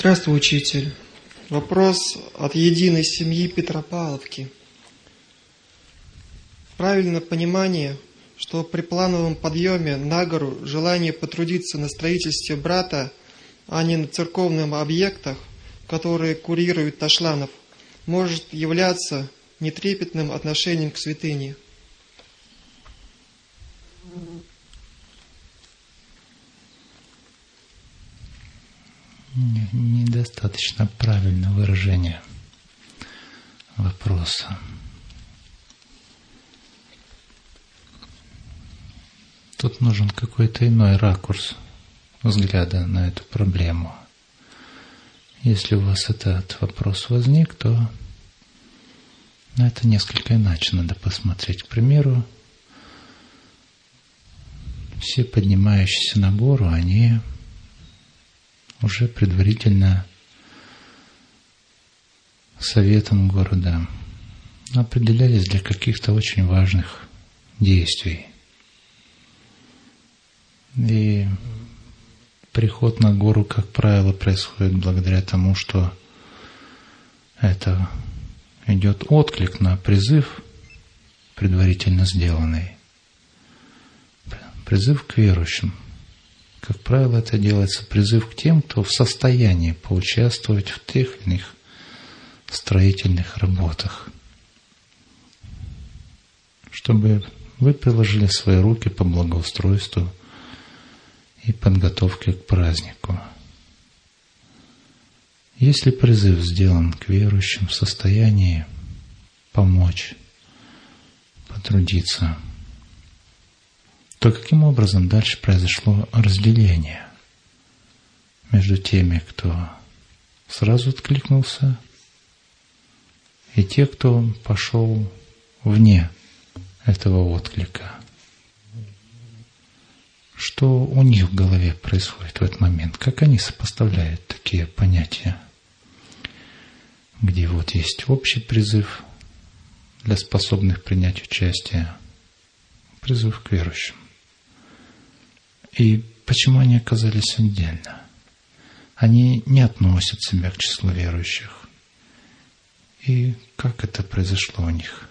Здравствуй, учитель. Вопрос от единой семьи Петропавловки. Правильно понимание, что при плановом подъеме на гору желание потрудиться на строительстве брата, а не на церковных объектах, которые курирует Ташланов, может являться нетрепетным отношением к святыне. Недостаточно правильное выражение вопроса. Тут нужен какой-то иной ракурс взгляда на эту проблему. Если у вас этот вопрос возник, то на это несколько иначе надо посмотреть. К примеру, все поднимающиеся на гору, они уже предварительно советом города определялись для каких-то очень важных действий. И приход на гору, как правило, происходит благодаря тому, что это идет отклик на призыв, предварительно сделанный. Призыв к верующим – как правило, это делается призыв к тем, кто в состоянии поучаствовать в тех или иных строительных работах, чтобы вы приложили свои руки по благоустройству и подготовке к празднику. Если призыв сделан к верующим в состоянии помочь, потрудиться – то каким образом дальше произошло разделение между теми, кто сразу откликнулся, и те, кто пошел вне этого отклика. Что у них в голове происходит в этот момент? Как они сопоставляют такие понятия? Где вот есть общий призыв для способных принять участие, призыв к верующим. И почему они оказались отдельно? Они не относят себя к числу верующих. И как это произошло у них?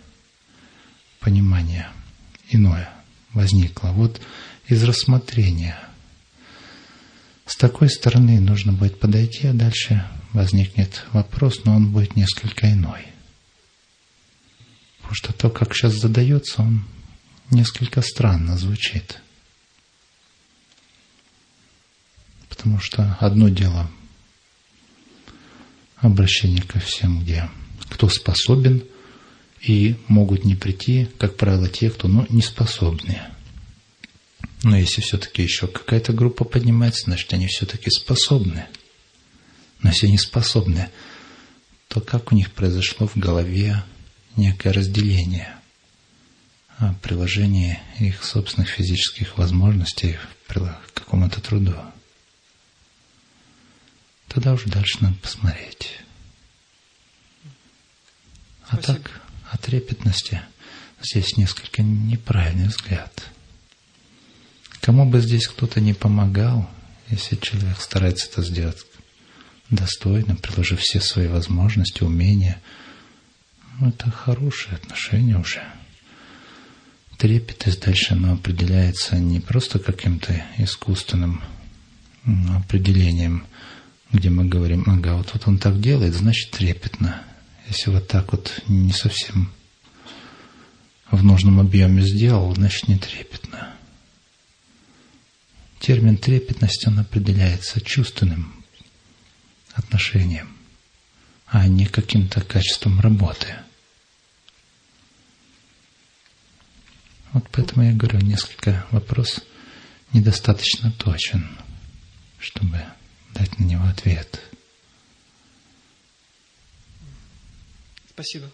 Понимание иное возникло. Вот из рассмотрения. С такой стороны нужно будет подойти, а дальше возникнет вопрос, но он будет несколько иной. Потому что то, как сейчас задается, он несколько странно звучит. Потому что одно дело обращение ко всем, где кто способен, и могут не прийти, как правило, те, кто ну, не способны. Но если все-таки еще какая-то группа поднимается, значит, они все-таки способны. Но если они способны, то как у них произошло в голове некое разделение о приложении их собственных физических возможностей к какому-то труду? Тогда уже дальше надо посмотреть. А Спасибо. так, о трепетности здесь несколько неправильный взгляд. Кому бы здесь кто-то не помогал, если человек старается это сделать достойно, приложив все свои возможности, умения, ну, это хорошие отношения уже. Трепетность дальше оно определяется не просто каким-то искусственным определением – где мы говорим, ага, вот, вот он так делает, значит трепетно. Если вот так вот не совсем в нужном объеме сделал, значит не трепетно. Термин трепетность, он определяется чувственным отношением, а не каким-то качеством работы. Вот поэтому я говорю, несколько вопрос недостаточно точен, чтобы дать на него ответ. Спасибо.